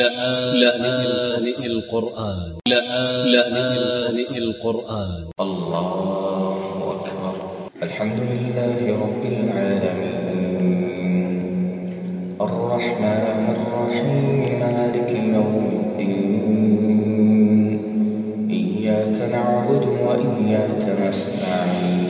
لآن القرآن لآن القرآن الله أكبر الحمد لله رب العالمين الرحمن الرحيم مالك يوم الدين إياك نعبد وإياك نستعين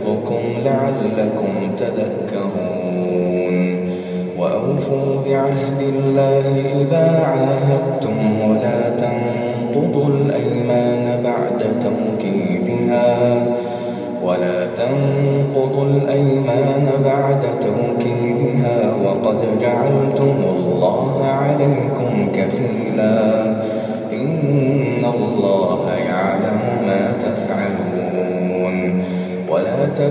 يعظكم لعلكم تذكرون. وأوفوا بعهد الله إذا عاهدتم ولا تنقضوا الأيمان بعد توكيدها. ولا تنقضوا الأيمان بعد توكيدها. وقد جعلتم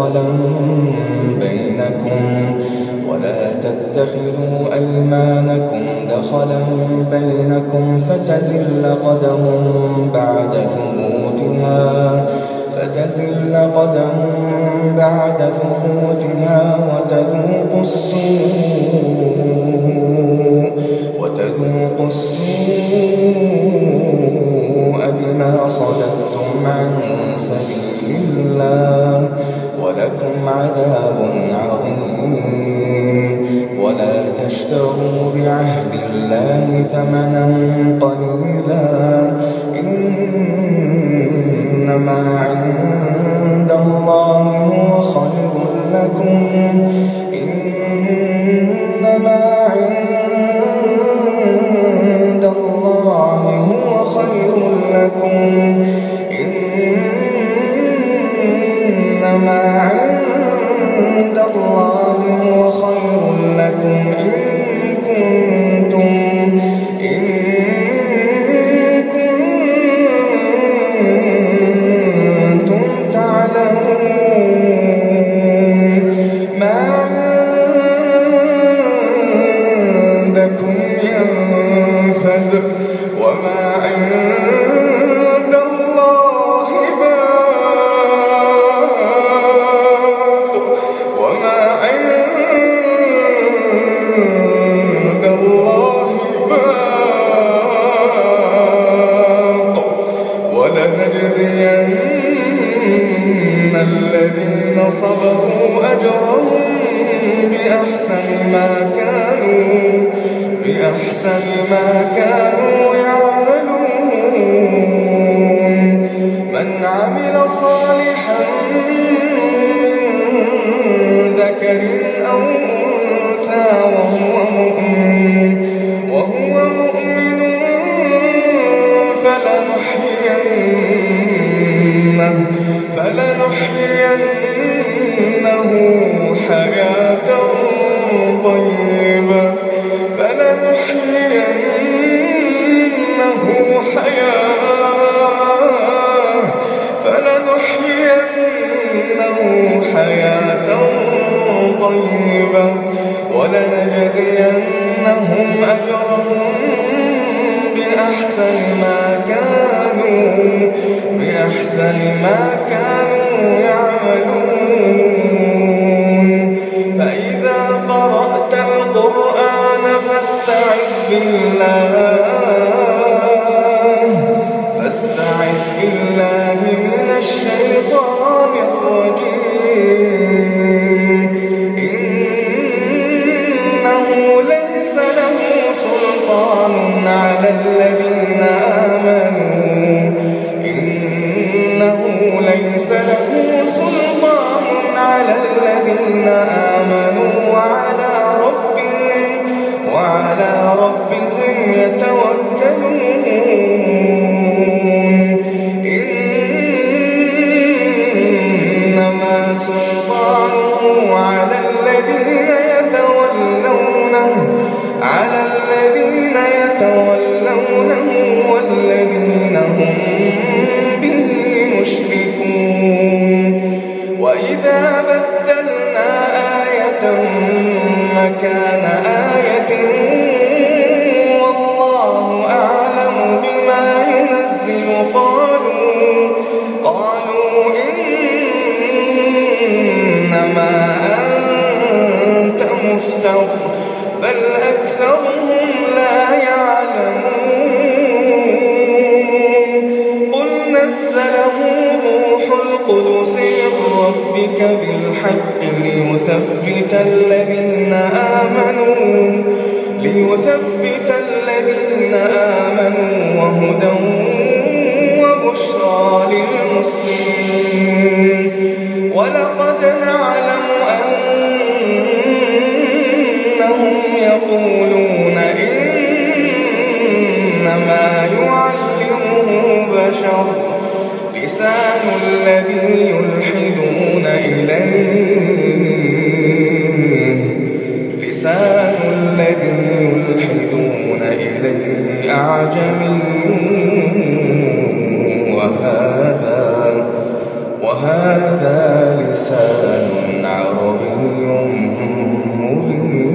دخلا بينكم ولا تتخذوا أيمانكم دخلا بينكم فتزل قدم بعد ثبوتها فتزل قدم بعد ثبوتها وتذوق السوء وتذوق السوء بما صددتم عن سبيل الله ولكم عذاب عظيم. ولا تشتروا بعهد الله ثمنا قليلا. إنما عند الله هو خير لكم. إنما عند الله هو خير لكم. إنما عند الله هو خير لكم إن كنتم إن كنتم تعلمون. ما عندكم ينفد وما عند الذين صبروا أجرهم بأحسن ما كانوا بأحسن ما كانوا يعملون. من عمل صالحا من ذكر أو أنثى وهو ولنجزينهم أجرهم بأحسن ما كانوا بأحسن ما كانوا يعملون. فإذا قرأت القرآن فاستعذ بالله. سلطان على الذين آمنوا. إنه ليس له سلطان على الذين آمنوا وعلى ربهم وعلى ربهم يتوكلون. إنما سلطانه على الذين يتولونه على والذين هم به مشركون. وإذا بدلنا آية مكان آية والله أعلم بما ينزل. قالوا قالوا إنما أنت مفتر ولقد نعلم أنهم يقولون إنما يعلمه بشر لسان الذي يلحدون إليه. لسان الذي يلحدون إليه أعجمي. وهذا وهذا لسان عربي مبين.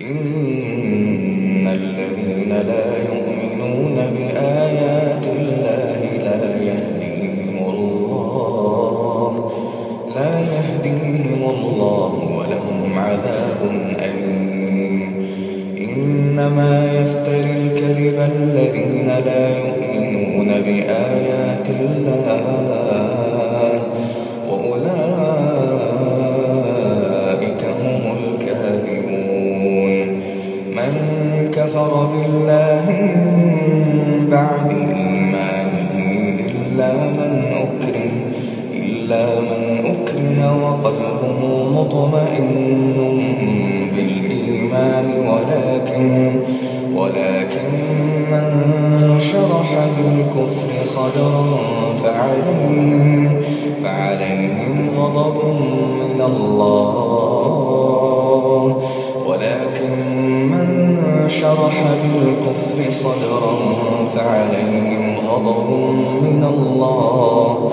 إن الذين لا يؤمنون بآيات الله لا يهديهم الله لا يهديهم الله ولهم عذاب أليم. إنما يفتري مطمئن بالإيمان ولكن ولكن من شرح بالكفر صدرا فعليهم فعليهم غضب من الله ولكن من شرح بالكفر صدرا فعليهم غضب من الله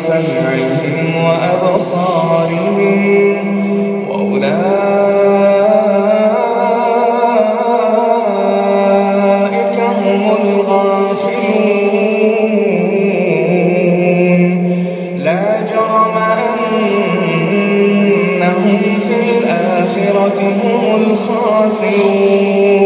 وسمعهم وأبصارهم وأولئك هم الغافلون. لا جرم أنهم في الآخرة هم الخاسرون.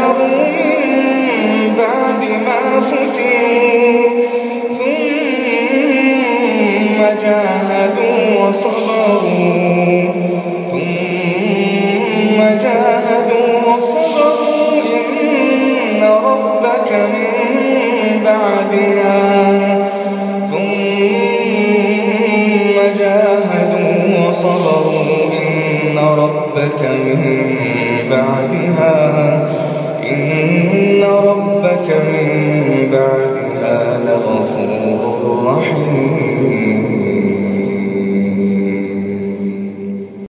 هاجروا من بعد ما فتنوا ثم جاهدوا وصبروا ثم جاهدوا وصبروا إن ربك من بعدها. من بعدها لغفور رحيم.